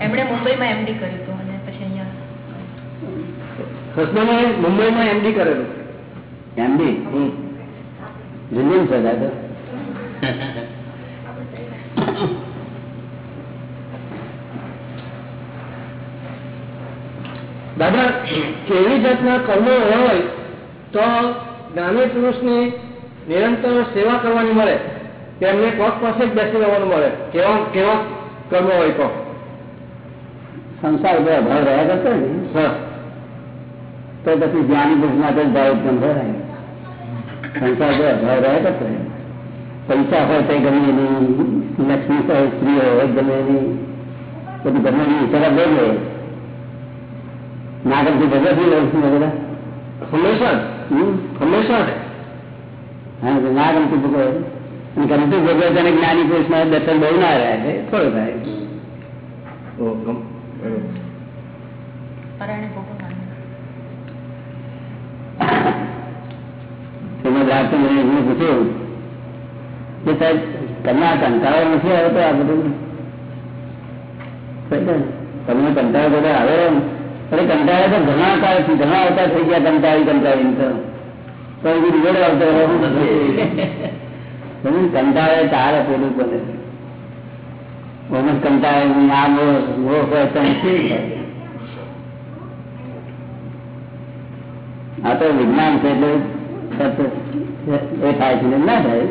એમણે મુંબઈમાં એમડી કર્યું હતું અને પછી અહીંયા. હસબન્ડે મુંબઈમાં એમડી કરેલું. એમડી દાદા કેવી જાતના કર્મો હોય તો જ્ઞાની પુરુષની નિરંતર સેવા કરવાની મળે તેમને કોક પાસે જ બેસી રહેવાનું મળે કેવા કેવા કર્મો હોય તો. સંસાર ઉપર ભાવ રહ્યા કરતો ને? તો પછી જ્ઞાની પુરુષ માટે ભાવ ઉત્પન્ન થાય સંસાર ઉપર ભાવ રહ્યા કરતો. પૈસા હોય તો ગમે એની લક્ષ્મી હોય સ્ત્રી હોય ગમે એની બધું ગમે એની તરફ લઈ લે નાગરથી ભગવતી લઉં છું બધા. હંમેશા હમ? હંમેશા ના ગમતું ભૂગોળ ગમતું ભૂગોળ તને જ્ઞાની પુરુષમાં દર્શન બહુ ના રહ્યા છે. થોડું થાય. પૂછ્યું. કે સાહેબ તમને આ કંટાળો નથી આવ્યો તો આ બધું? તમને કંટાળો બધા આવ્યો અરે કંટાળ્યા તો ઘણા કાળ ઘણા અવતાર થઈ ગયા કંટાળી કંટાળીને તો. એ આવતો કંટાળે ચાલે પેલું બને ઓમ કંટાળે આ મો હોય તો આ તો વિજ્ઞાન છે એટલે એ થાય છે ને થાય.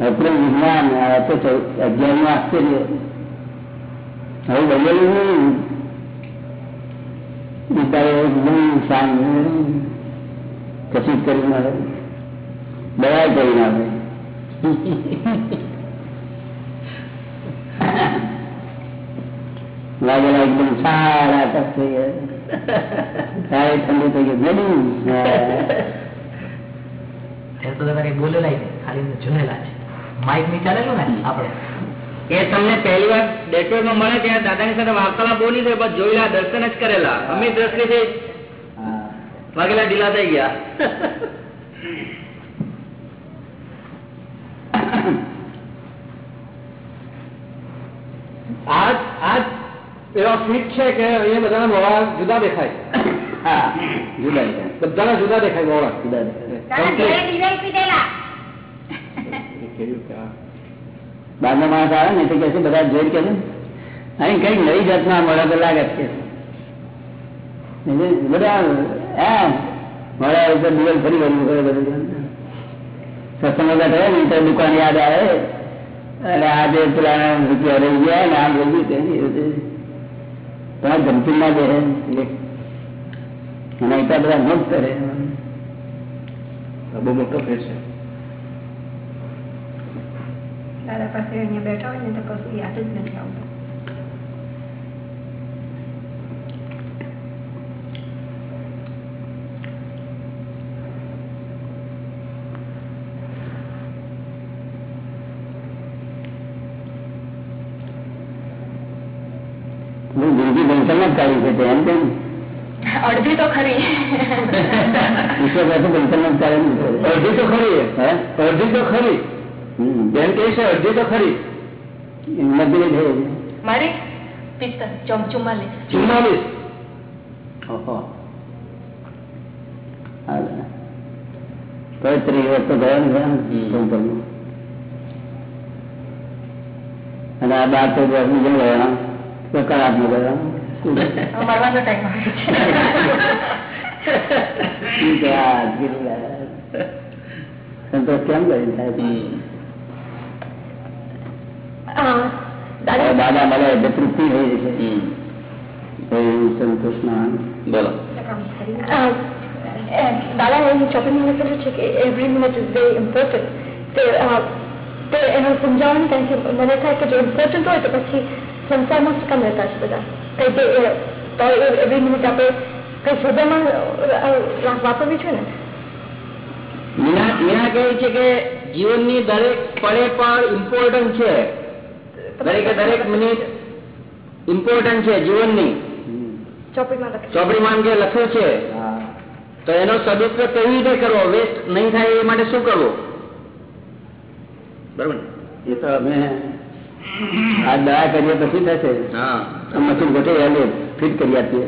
અપૂર્વ વિજ્ઞાન આ તો અગિયાર આશ્ચર્ય. હવે બદલેલું નહીં. બિચારે એકદમ શાંત. કશું જ કરી ના દયા કરી ના લાગેલા એકદમ સારા તક થઈ ગયા. સારી ઠંડી થઈ ગઈ. એ તો તમારે બોલેલા છે ખાલી જુનેલા છે. માઇકની ચાલેલું ને આપણે? એ તમને પહેલી વાર ડેટોર મળે ત્યાં દાદાની સાથે વાર્તાલાપ બોલી છે બસ જોયેલા દર્શન જ કરેલા. અમે દ્રષ્ટિથી વાગેલા ઢીલા થઈ ગયા આજ આજ એવા ફીટ છે કે અહીંયા બધાના મોડા જુદા દેખાય હા જુદા છે બધાના જુદા દેખાય મોડા જુદા છે બહારનો માણસ આવે ને તો કે છે બધા જોઈ કે છે અહીં કઈક નવી જાતના મળે તો લાગે છે એટલે બધા હા મળ્યા ઉપર દિવસ ફરી વળવું કરે બધું સત્સંગ બેઠા ને તો દુકાન યાદ આવે. અને આજે પેલા રૂપિયા રહી ગયા ને આમ રહી ગયું તમારે ગમતું ના દે અને એટલા બધા મુક્ત કરે. બહુ મોટો ફેર છે. દાદા પાસે અહીંયા બેઠા હોય ને તો કશું યાદ જ નથી આવતું. બંસલ જ કાઢી છે તે એમ કેમ અડધી તો ખરી ઈશ્વર પાસે બંસલ જ કાઢી છે અડધી તો ખરી હે અડધી તો ખરી હમ. બેન કે છે અડધી તો ખરી નબળી છે મારી પિસ્તર ચુમ્માલીસ ચુમ્માલીસ ઓહો હાલે. તોય ત્રીસ વર્ષ તો ગયા ને ગયા ને ટોટલમાં. અને આ બાર ચૌદ વર્ષની જેમ ગયા તો કલાકમાં ગયા સંતોષ દાદા? મને એટલે તૃપ્તિ થઈ સંતોષ ના બોલો. દાદા એની ચોપડી મને કહ્યું છે કે every minute is very important તે એનું સમજાવવાનું કારણ કે મને થાય કે જો ઇમ્પોર્ટન્ટ હોય તો પછી સંસારમાં કામ રહેતા છે બધા. કઈ તો એવી મિનિટ આપણે કઈ શોધામાં વાપરવી છે ને? મીના મીના કહે છે કે જીવનની દરેક પળે પણ ઇમ્પોર્ટન્ટ છે. દરેકે દરેક મિનિટ ઇમ્પોર્ટન્ટ છે જીવનની. ચોપડીમાં જે લખ્યું છે. તો એનો સદુપયોગ કેવી રીતે કરવો? વેસ્ટ નહીં થાય એ માટે શું કરવું? બરોબર એ તો અમે આ દવા કરીએ પછી થશે હા આ મશીન ગોઠવી આવીએ ફિટ કરી આપીએ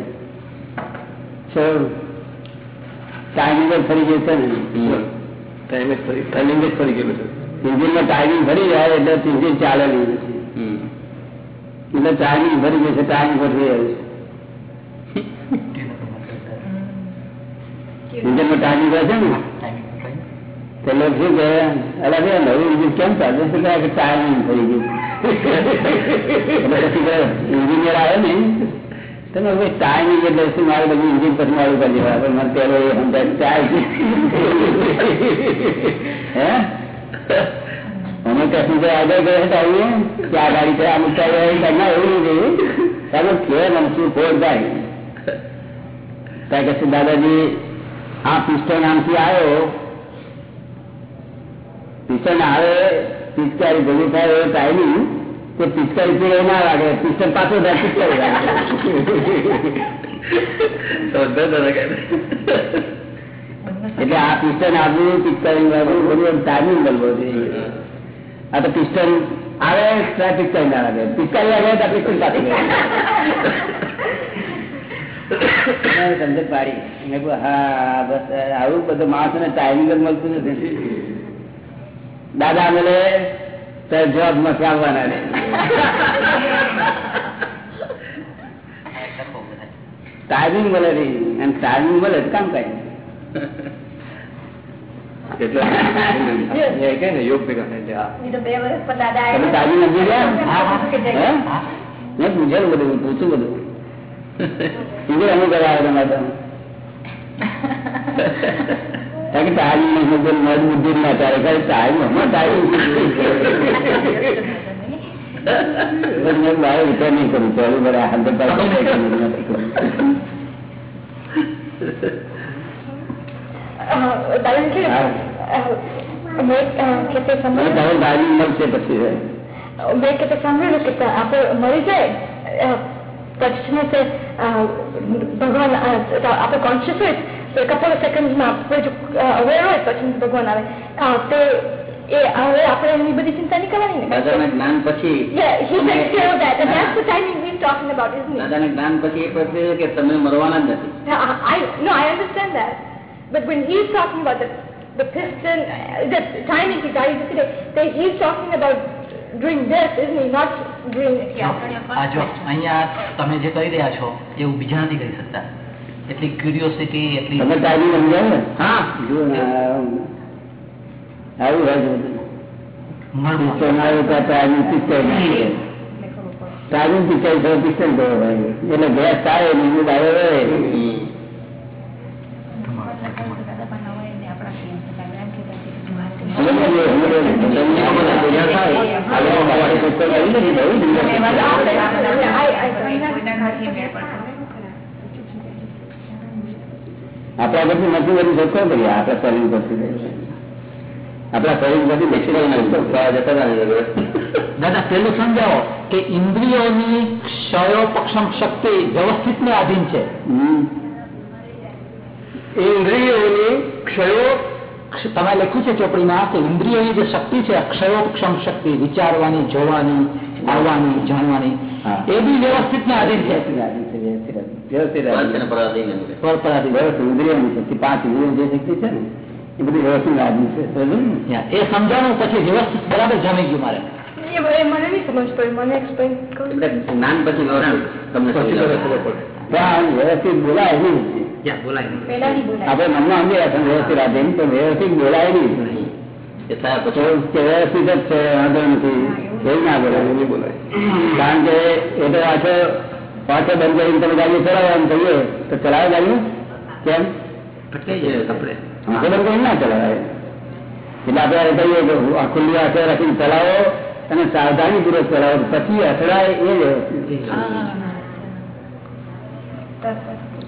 ટાઈમિંગ જ ફરી ગયું છે ને ટાઈમ જ ફરી ટાઈમિંગ જ ફરી ગયેલું છે ઇન્જિનમાં ટાઈમિંગ ફરી જાય એટલે ઇન્જિન ચાલે નહીં પછી હમ. એટલે ટાઈમિંગ ફરી ગયું છે ટાઈમ ગોઠવી આવ્યું ઇન્જિનમાં ટાઈમિંગ હોય છે ને તે લોકો શું કહે અલા ભાઈ આ નવું ઇન્જિન કેમ ચાલે છે કે આ કે ટાઈમિંગ ફરી ગયું એટલે પછી એન્જિનિયર આવે ને તમે હવે ટાઈમિંગ એટલે શું મારે બધું ઇન્જિન પછી મારું કરી દેવા પણ મને પેલો એ સમજાય ટાઈમ હે અમે પેસેન્જર આગળ ગયા હતા આવીએ કે આ ગાડી છે અમુક ટાઈમ ના એવું નહીં તમે કે મને શું ખોટ જાય ત્યાં કે છે દાદાજી આ પિસ્ટન આમથી આવ્યો પિસ્ટન આવે પિચકારી ભેગી થાય એ ટાઈમિંગ તે પિચકારી પીડે ના લાગે. પિસ્ટન પાછો થાય પિચકારી લાગે. કે એટલે આ પિસ્ટન આવ્યું પિચકારી આવ્યું બધું ટાઈમિંગ બનવો જોઈએ. આ તો પિસ્ટન આવે ત્યાં પિચકારી ના લાગે. પિચકારી લાગે તો પિસ્ટન પાછી સમજ પાડી. મેં હા બસ આવું બધું માણસો ને ટાઈમિંગ જ મળતું નથી. દાદા મળે જવાબમાંથી આવવાના ને ટાઈમિંગ મળે નહીં અને ટાઈમિંગ મળે તો કામ કઈ પૂછેલું બધું પૂછું બધું. એવું અનુભવ આવે તમારે કે તારી મગજ તારે કઈ તારી મમ્મા તારી મેં મારો વિચાર નહીં કરું ચાલુ મારે મેં કે સાંભળ્યું? કે આપણે મરી જાય પછી ભગવાન આપણે કોન્શિયસ હોય તો કપલ સેકન્ડમાં આપણે અવેર હોય પછી ભગવાન આવે. તે એ હવે આપણે એની બધી ચિંતા નહીં કરવાની જ્ઞાન પછી તમે મરવાના જ નથી. No I understand that but when he is talking about the piston the time is today that he's talking about doing uh, this isn't he? Not doing this આ જો અહીંયા તમે જે કરી રહ્યા છો એવું બીજા નથી કરી શકતા. એટલી ક્યુરિયોસિટી એટલી તમે કાળજી સમજાય ને હા એટલે ગેસ થાય આપણા બધું નથી બધું સત્ય કરીએ આપણા શરીર પરથી આપણા શરીર પરથી બેસી દાદા પેલું સમજાવો કે ઇન્દ્રિયોની ક્ષયોપક્ષમ શક્તિ વ્યવસ્થિત ને આધીન છે. ઇન્દ્રિયોની ક્ષયો તમે લખ્યું છે ચોપડીમાં કે ઇન્દ્રિયોની જે શક્તિ છે અક્ષયોપક્ષમ શક્તિ વિચારવાની જોવાની આવવાની જાણવાની. એ બી વ્યવસ્થિત ને આધીન છે. વ્યવસ્થિત લાગણી છે. એ સમજાણું પછી વ્યવસ્થિત બોલાય નહીં. વ્યવસ્થિત બોલાય નહીં. છે વાંધો નથી. એવું. ના કારણ કે એ તો આ પાછો બંધ કરીને તમે ગાડી ચલાવો એમ કહીએ તો ચલાવે ગાડી કેમ અટકાઈ જાય આપણે આંખો બંધ કરીને ના ચલાવાય એટલે આપણે કહીએ કે આ ખુલ્લી આંખો રાખીને ચલાવો અને સાવધાનીપૂર્વક ચલાવો પછી અથડાય એ વ્યવસ્થિત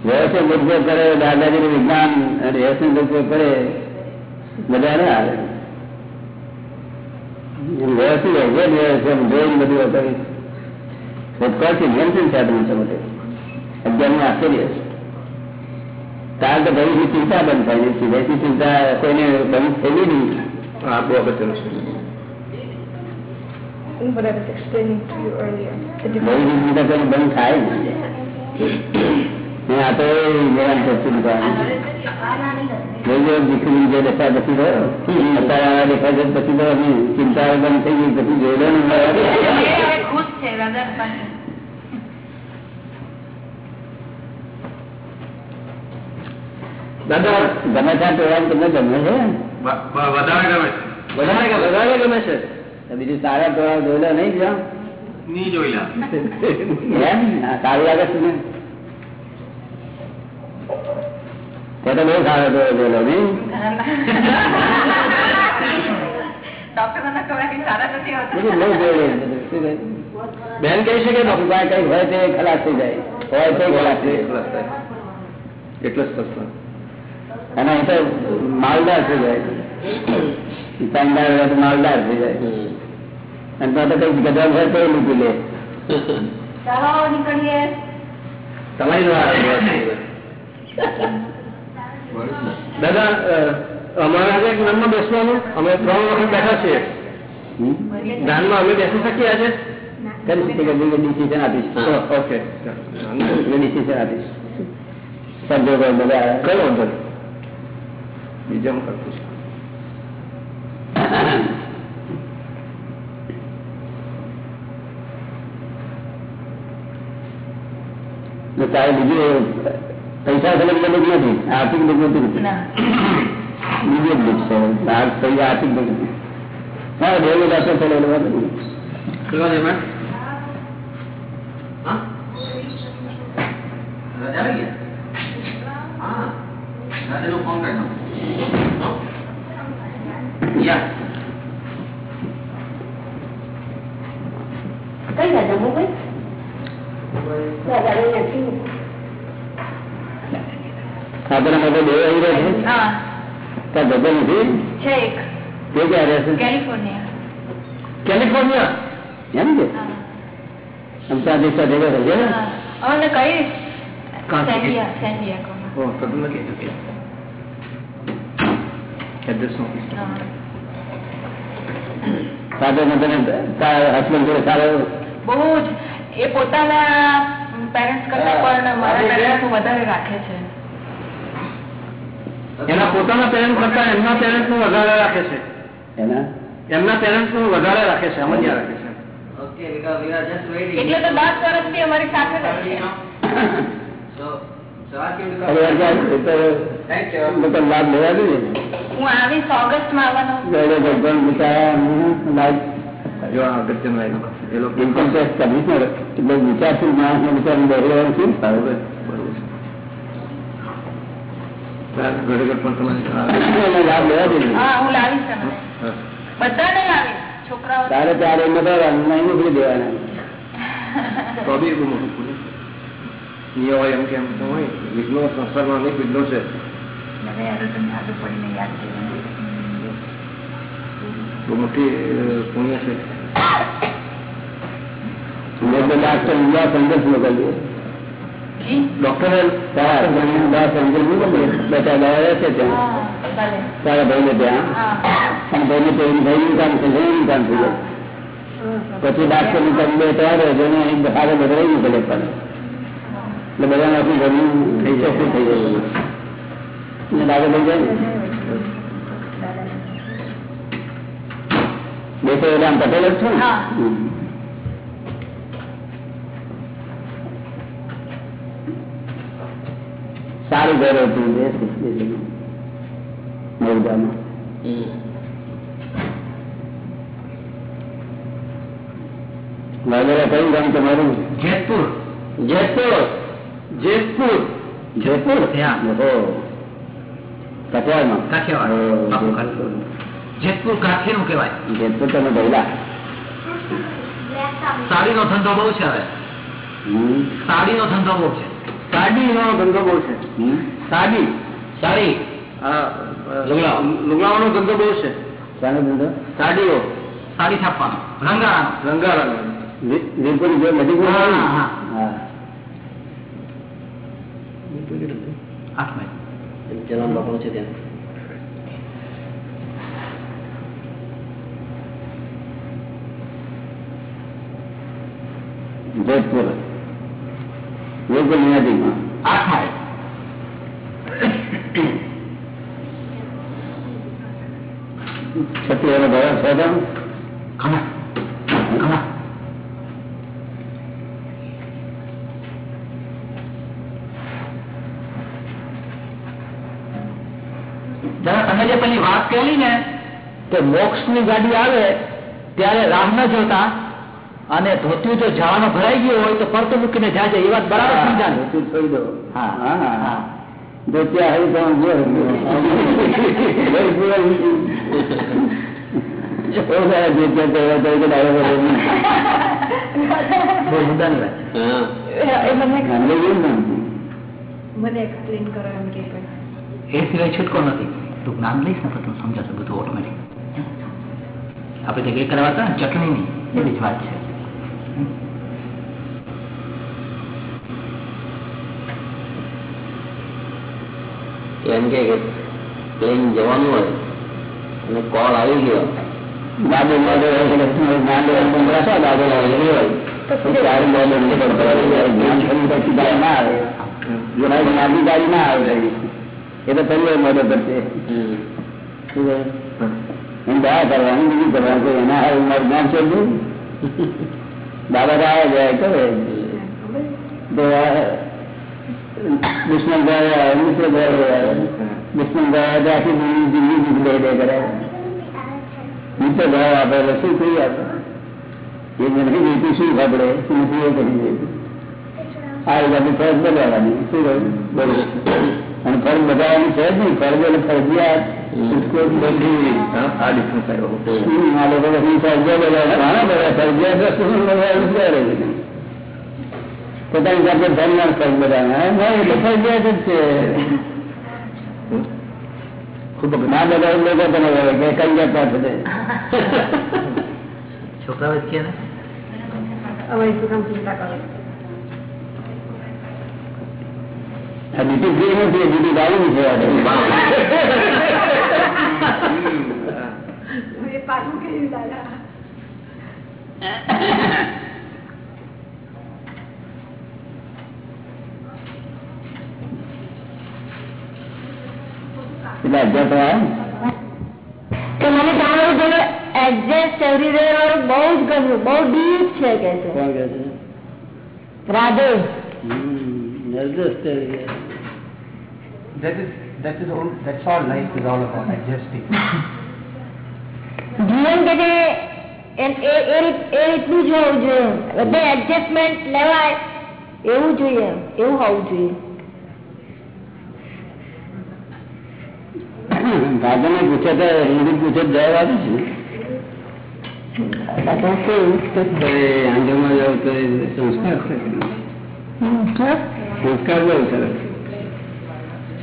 વ્યવસ્થિત ઉપયોગ કરે દાદાજીનું વિજ્ઞાન અને વ્યવસ્થિત ઉપયોગ કરે બધા ના આવે એમ વ્યવસ્થિત હોય, જે વ્યવસ્થિત એમ જોઈને બધું ભૂતકાળ છે નિયંત્રણ ચિંતા બંધ થાય છે. ભવિષ્ય ચિંતા કોઈને બંધ થયેલી નહીં. આપણું અગત્યનું છે. ભવિષ્ય ચિંતા બંધ થાય આ તો એ નિરંતર ચિંતા જોઈ લો દીકરી જે દશા પછી થયો અત્યારે આવા દેખાય છે પછી તો અમે ચિંતા બંધ થઈ ગઈ પછી જોઈ લો ને હવે ખુશ છે રગર પાસે દાદા ગમે ત્યાં ટોળા તમને ગમે છે વધારે ગમે છે વધારે કે વધારે ગમે છે તો બીજું સારા ટોળા જોઈ લો નહીં બીજા ની જોઈલા એમ હા, સારું લાગે છે ને તે તો બહુ સારો તો બોલો ને બેન કહી શકે કઈ હોય તે ખલાસ થઈ જાય. હોય તો ખલાસ થઈ એટલો જ અને એ તો માલદાર થઈ જાય. ચંદાર માલદાર થઈ જાય. અને તો કઈ ગજબ હોય તો મૂકી લે. તમારી દ્વારા દાદા અમારા આજે જ્ઞાનમાં બેસવાનું. અમે ત્રણ વખત બેઠા છીએ? જ્ઞાનમાં અમે બેસી શકીએ આજે? ડિસિઝન આપીશ ઓકે. ડિસિઝન આપીશ સંજોગો બધા કઈ વાંધો બીજા હું કરતું છું. તારે બીજું પૈસા સમજ દુઃખ નથી આર્થિક દુઃખ નથી ના બીજું દુઃખ છે આ પૈસા આર્થિક દુઃખ નથી હા બે બધા તો ચલો લેવા દે. કેટલા છે મેમ હા રજા આવી ગયા હા રાજાનો ફોન કરજો યા કઈ દાદા મુંબઈ દાદા નથી સાધન માટે બે આવી રહે છે? ત્યાં ધંધો નથી? તે ક્યાં રહે છે? કેલિફોર્નિયા. એમ કે? અમદાવાદ દેશમાં ભેગા થઈ ગયા બહુ જ. એ પોતાના પેરેન્ટ્સ કરતા પણ મારા પેરેન્ટ્સ વધારે રાખે છે. એના પોતાના પેરેન્ટ કરતા એમના પેરેન્ટનું વધારે રાખે છે. એના? એમના પેરેન્ટનું વધારે રાખે છે સમજ્યા રાખે છે. એટલે તો દસ વર્ષથી અમારી સાથે લાભ લેવા જોઈએ હું આવીશ ઓગસ્ટમાં આવવાનો. જોડે ભગવાન બિચારા લાભ જો આ અગત્યનું એ લોકો ઇન્કમ ટેક્સ કમિશનર એટલે વિચારશીલ માણસને બિચારાને વિચાર શું ફાવે? ઘરે ઘર પણ તમારે એને લાભ લેવા જોઈએ હા હું લાવીશ તમને હા. બધાને લાવીશ છોકરાઓ તારે ચાર એમ બધા નહીં મોકલી દેવાના તો બી બહુ મોટું પુણ્ય નિયો હોય એમ કેમ તો હોય વિઘ્નો સંસારમાં અનેક વિઘ્નો છે મને યાદ તમને આગળ પડીને યાદ કર્યું બહુ મોટી અ, પુણ્ય છે એટલે ડાક્ટર ઈન્ડિયા સંદેશ મોકલીએ જી ડોક્ટરે તારા ઘરની બહાર સંદેશ મોકલીએ બેટા દવા રહેશે ત્યાં હા ભલે તારા ભાઈને ત્યાં હા અને ભાઈને પેલી ભાઈનું કામ થઈ જાય એનું કામ થઈ જાય પછી ડાક્ટર નું કામ બે ત્રણ રહે જેને એક હારે બદલાઈ મોકલે પણ એટલે બધાને આપણું ઘરનું થઈ જાય શું થઈ જાય બધું. એટલે ડાક્ટર થઈ જાય ને બે તો એટલે આમ પટેલ જ છો સારું ઘર હતું નવદામાં વાગેરા કયું ગામ તમારું? જેતપુર. જેતપુર? જેતપુર. ઓહો. કઠિયાવાડમાં? કાઠિયાવાડ. જેતપુર. કાઠીનું કહેવાય. જેતપુર તમે ગયેલા? સાડીનો ધંધો બહુ છે હવે. સાડીનો ધંધો બહુ છે. સાડી નો ધંધો બહુ છે. સાડી સાડી લુગડાઓ નો ધંધો બહુ છે. સાડીઓ સાડી છાપવાનો. રંગાળા રંગાળા વીરપુરી આઠ મિનિટ. જવાન બાપુ છે ત્યાં. જયપુર. ગુરુકુલ નજીકમાં આઠ માઇલ છત્રીસ એનો ઘર છે તો ઘણા ઘણા જરા તમે જે પેલી વાત કહેલી ને કે મોક્ષ ની ગાડી આવે ત્યારે રાહ ન જોતા અને ધોતું જો જવાનો ભરાઈ ગયો હોય તો પરતું મૂકીને જાય જાજે. એ વાત બરાબર સમજાવે છોડી દો. હા. ધોત્યા હરી તમે છૂટકો નથી. તું જ્ઞાન લઈશ ને તો સમજાશે. બધું ઓટોમેટિક આપડે જે કરવા હતા ચટણી ની. એવી જ વાત છે. એમ કે પ્લેન જવાનું હોય અને કોલ આવી ગયો. દાદો દાદો ના આવે જોડાઈ નાની ના આવે. એ તો પહેલો મોડો કરશે. એમ એના હાલ મારું જ્ઞાન છે બાબા તો આવ્યા જાય કરે તો આ દુશ્મન ગયા મિત્ર ગયા દુશ્મન ગયા તો આખી દુનિયાની જિંદગી દુઃખ દે દે કરે મિત્ર ભાવ આપે એટલે શું થઈ આપે એ નથી જોઈતું શું આપણે શું નથી એ કરી જોઈતું આ રીતે ફરજ બદલવાની શું કહ્યું બોલો અને ફરજ બદલવાની છે જ નહીં ફરજ એટલે ફરજિયાત છૂટકો બધી આ ડિફરન્સ આવ્યો હમ, આ લોકો પછી ફરજિયાત બદલાવે. ઘણા બધા ફરજિયાત વસ્તુ બદલાવાનું ક્યારે છે? પોતાની જાતે ધર્મ ફરજ બદલાવે ના એ તો ફરજિયાત જ છે ખૂબ ના બદલાવે લોકો તમે હવે કે કઈ જતા છે તે. છોકરાઓ જ કહે ને હવે શું કામ ચિંતા કરો આ ડ્યુટી ફ્રી નથી ડ્યુટી ગાડી છે આ તો. એ પાછું કહ્યું દાદા એટલે અગિયાર તો આવે કે મને તમારું જોડે એડજસ્ટ એવરી ડે વાળું બહુ જ ગમ્યું બહુ ડીપ છે કે છે કોણ કહે છે રાધે હમ, adjust કરી ગયા. That is, that is all, that's all life is all about, adjusting. જીવન કે છે એ- રીતનું જ હોવું જોઈએ. બધે એડજસ્ટમેન્ટ લેવાય એવું જોઈએ એવું હોવું જોઈએ. દાદાને પૂછે તો હિન્દી પૂછે જવાબ આપે છે દાદા કેવું એ આંધળમાં તો સંસ્કાર. સંસ્કાર બહુ સરસ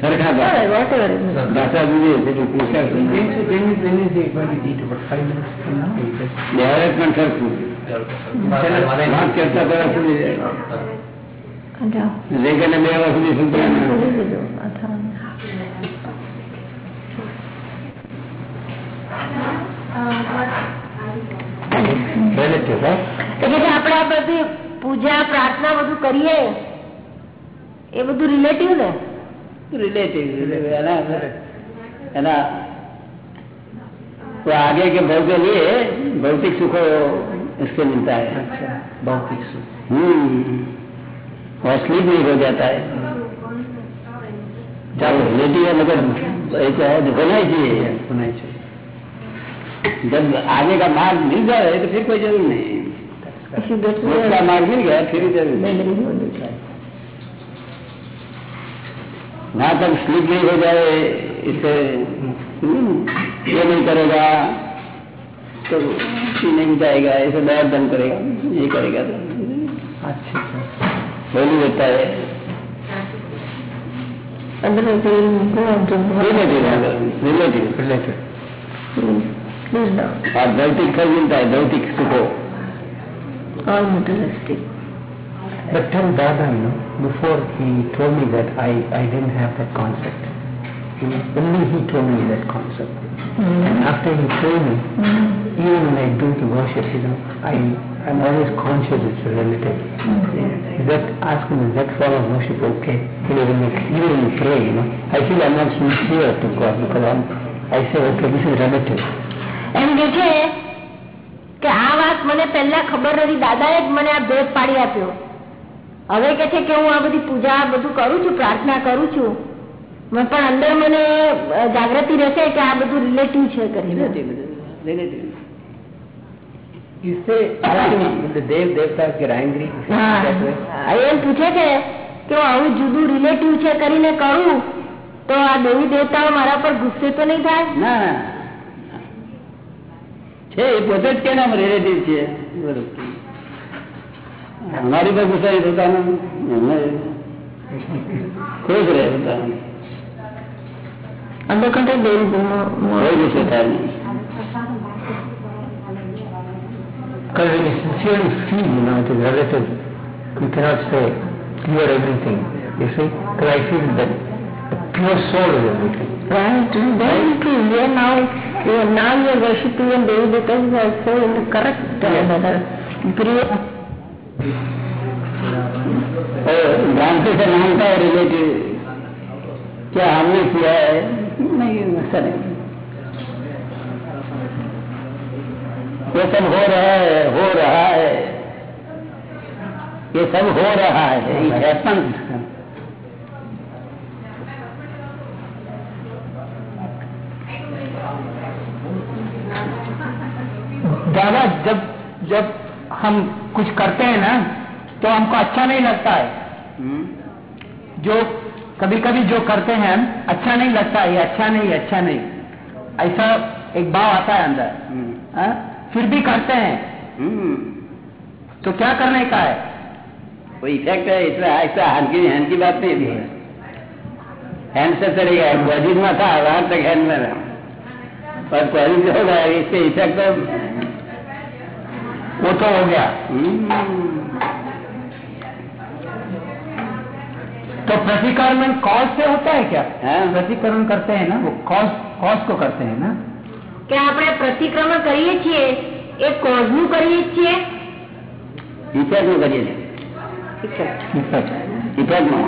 સરખા ભાષા. whatever ભાષા જુદી છે એટલે સંસ્કાર છે. When is, when is, when is the going to eat? About five minutes from now? You just- વ્યવહાર પણ સરખું વાત કરતા પહેલા સુધી રેગને બે વાર સુધી સંતરાણ Relative, right? એટલે કે આપણે આ બધી પૂજા પ્રાર્થના બધું કરીએ એ બધું રિલેટિવ ને तो आगे के भव के लिए भौतिक सुख इससे मिलता है। भौतिक सुख। हम्म। और स्लीप नहीं हो जाता है। जब लेटी है मगर एक है होना ही चाहिए। होना ही चाहिए। जब आगे का मार्ग मिल जाए तो फिर कोई ज़रूर नहीं। मोक्ष मार्ग मिल गया फिर ज़रूर। नहीं। वहाँ तक स्लिप नहीं हो जाए इससे हम्म, ये नहीं करेगा तो नहीं जाएगा ऐसे दया दम करेगा ये करेगा तो अच्छा बोली देता है और भौतिक फल मिलता है भौतिक सुखो But tell Dada, you know, before he told me that I, I didn't have that concept. He, only he told me that concept. And after he told me, even when I do the worship, you know, I, I'm always conscious it's a relative. That asking me that form of worship okay. Even when you, even when you pray, you know, I feel I'm not sincere to God because I'm, I say okay, this is relative. એમ કે છે કે આ વાત મને પહેલા ખબર નથી દાદાએ જ મને આ ભેદ પાડી આપ્યો હવે કે છે કે હું આ બધી પૂજા બધું કરું છું પ્રાર્થના કરું છું. પણ અંદર મને જાગૃતિ રહેશે કે આ બધું રિલેટિવ છે એમ પૂછે છે કે હું આવું જુદું રિલેટિવ છે કરીને કરું તો આ દેવી દેવતાઓ મારા પર ગુસ્સે તો નહીં થાય? ના. છે એ પોતે જ કેનામ રિલેટિવ છે. બરોબર हमारी पर गुस्सा नहीं होता ना खुश रहे होता अंडरकंठ देवी कोई गुस्से था नहीं because we sincerely feel, you know, it is relative. We cannot say clear everything, you see, because I feel that the pure soul is everything. Right, very true. You are now, you are now you are worshipping and Devi because you are also in the correct, uh, yes. pure जानते से मानता है relative क्या हमने किया है? नहीं नहीं। ये सब हो रहा है, हो रहा है। ये सब हो रहा है it happens. दादा, जब जब हम कुछ करते हैं ना तो हमको अच्छा नहीं लगता है हम्म? जो कभी कभी जो करते हैं हम अच्छा नहीं लगता है ये अच्छा नहीं अच्छा नहीं ऐसा एक भाव आता है अंदर हम्म। हाँ? फिर भी करते हैं हम्म। तो क्या करने का है वो इफ़ेक्ट है इसमें ऐसा हैंड की बात नहीं थी हैंड से चलेगा क्वाजिट में था वहाँ तक हैंड में रहा पर क्वाजिट जो होगा इसके इफ़ेक्ट तो वो तो हो गया हम्म, तो प्रतिकरण कॉज से होता है क्या हाँ। प्रतिकरण करते हैं ना वो कॉज कॉज को करते हैं ना કે આપણે પ્રતિક્રમણ કરીએ છીએ એ કોઝનું કરીએ છીએ इफेक्ट में करिए इफेक्ट में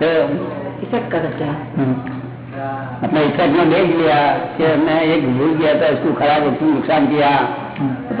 तो ઇફેક્ટ કરે છે अपना इफेक्ट में देख लिया कि मैं एक भूल गया था उसको खराब उसको नुकसान किया तो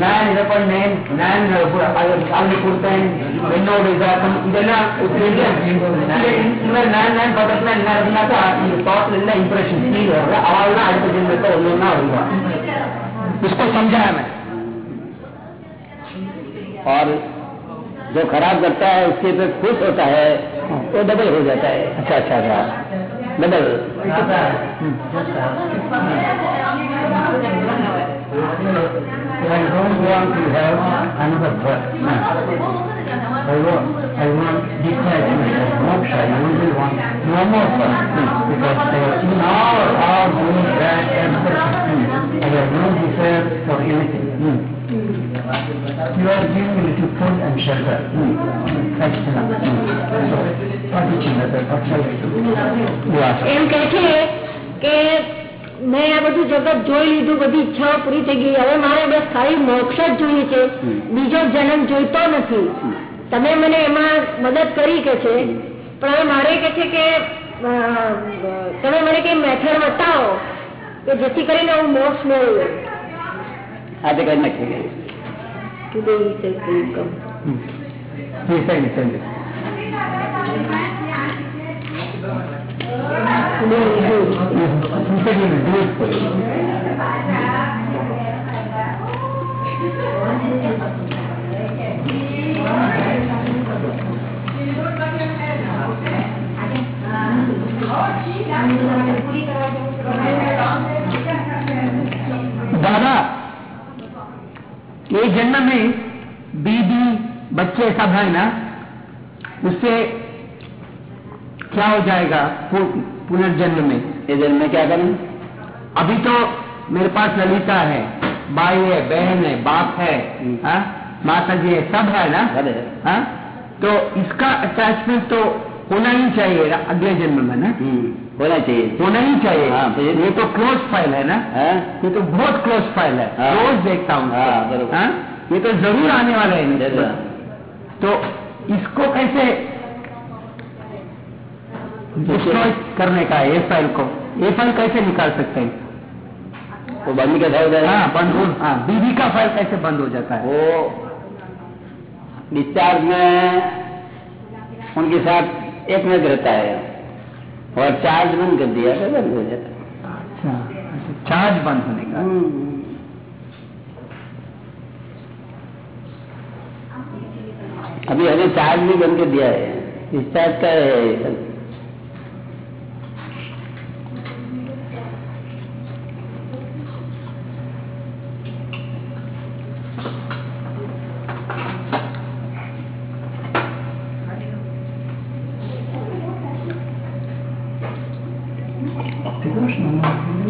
நான் இதை பண்ணேன் நான் அது அவங்க கொடுத்தேன் என்னோட இதாக்கம் இதெல்லாம் பெரிய இந்த மாதிரி நான் நான் பக்கத்துல என்ன இருந்தாக்கா இந்த தாட்ல என்ன இம்ப்ரெஷன் ஃபீல் வருது அவள் தான் அடுத்த ஜென்மத்தை ஒன்று ஒன்றா வருவான் उसको समझाया मैं और जो खराब करता है उसके पे खुश होता है वो डबल हो जाता है अच्छा अच्छा अच्छा double I don't want to have another birth. I want, I want detachment and moksha. I only want no more birth. Because uh, in all our good, bad, and perfect, I have no desire for anything. You are giving me little food and shelter. That's enough. So, what is another? What shall I do? You ask. એમ કે છે કે મેં આ બધું જગત જોઈ લીધું બધી ઈચ્છાઓ પૂરી થઈ ગઈ. હવે મારે બસ ખાલી મોક્ષ જ જોઈએ છે. બીજો જન્મ જોઈતો નથી. તમે મને એમાં મદદ કરી કે છે પણ હવે મારે કે છે કે તમે મને કઈ મેથડ બતાવો કે જેથી કરીને હું મોક્ષ મેળવું. આજે નાખીએ Today he says दादा ये जन्म में बीबी बच्चे सब है ना, उससे क्या हो जाएगा पुनर्जन्म में? ये जन्म में क्या करूँ? अभी तो मेरे पास ललिता है भाई है बहन है बाप है हम्म। हाँ? माता जी है सब है ना? हाँ? तो इसका अटैचमेंट तो होना ही चाहिए अगले जन्म में ना? हम्म, होना चाहिए। होना ही चाहिए। हाँ, ये तो क्लोज फ़ाइल है ना? हाँ? ये तो बहुत क्लोज फ़ाइल है। हाँ। रोज देखता हूँ हाँ, हाँ? ये तो ज़रूर आने वाला है तो इसको कैसे डिस्ट्रॉय करने का है ये फ़ाइल को? ये फ़ाइल कैसे निकाल सकते हैं? वो बंद कैसा हो जाएगा हाँ। बंद हो हाँ बीबी का फ़ाइल कैसे बंद हो जाता है? वो डिस्चार्ज में उनके साथ एक मिनट रहता है और चार्ज बंद कर दिया तो बंद हो जाता है। अच्छा अच्छा, चार्ज बंद होने का। अभी हमें चार्ज भी बंद कर दिया है। डिस्चार्ज का है ये सब।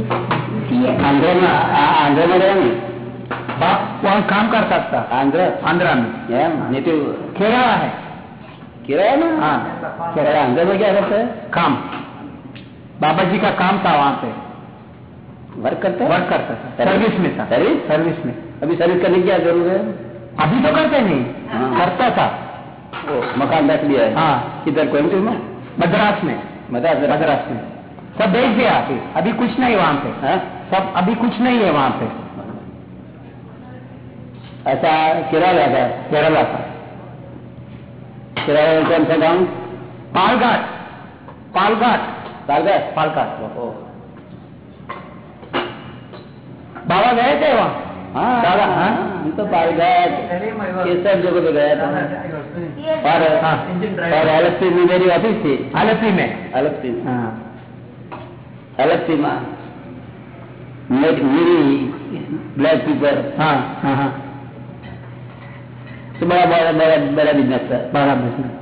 आंध्र में आंध्र में रहे नहीं बाप वहाँ काम कर सकता? आंध्र आंध्रा में। नहीं तो केरला है। किराया ना हाँ। केरला आंध्र में क्या करता? है काम। बाबा जी का काम था वहाँ पे। वर्क करता? वर्क करता था। सर्विस में था। सर्विस सर्विस में। अभी सर्विस करने की क्या ज़रूरत है? अभी तो करते नहीं। हाँ। करता था। वो मकान रख लिया है। हाँ। किधर कोयमटूर में? मद्रास में। मद्रास? मद्रास में। सब भेज दिया। अभी अभी कुछ नहीं वहाँ पे हाँ? सब अभी कुछ नहीं है वहाँ पे। ऐसा केरला था केरला का केरला कौन सा गाँव? पालघाट। पालघाट। पालघाट? पालघाट। बाबा गए थे वहाँ? हाँ। दादा, हाँ? हाँ? हम तो पालघाट ये सब जगह पे गया था और हाँ। और एलएफसी में मेरी ऑफ़िस थी। आलपी में? हाँ में। मेरी मेरी ब्लैक पीपर बड़ा बड़ा बड़ा बड़ा बिज़नेस था बड़ा बिज़नेस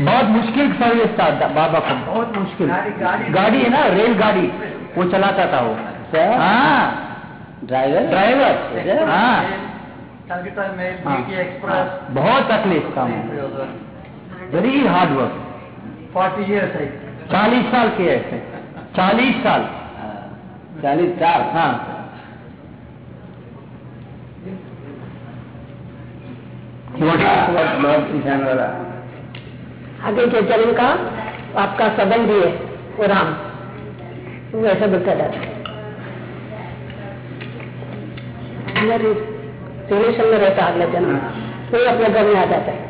बहुत मुश्किल सर्विस था बाबा को। बहुत मुश्किल। गाड़ी है ना रेलगाड़ी। वो चलाता था वो। हाँ। ड्राइवर ड्राइवर हाँ। हाँ, बीटी एक्सप्रेस बहुत तकलीफ़ काम very hard work forty years है चालीस साल किए ऐसे। चालीस साल। चालीस साल हाँ। आगे के जन्म का आपका सदन भी है वो राम। वो ऐसा बोलता जाता है। रिलेशन में रहता है अगला जन्म। वो अपने घर में आ जाता है।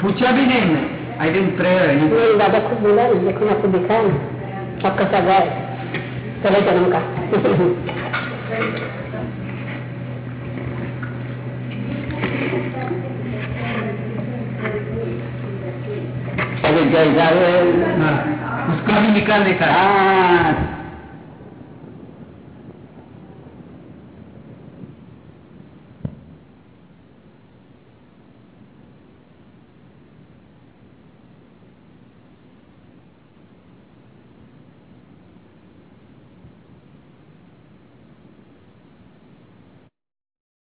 पूछा भी नहीं मैं आई डेंट प्रेयर मेरे दादा खुद बोला ना देखो मैं आपको दिखाया ना आपका सगा है पहले जन्म का अभी क्या हिसाब है उसका भी निकालने का है। हाँ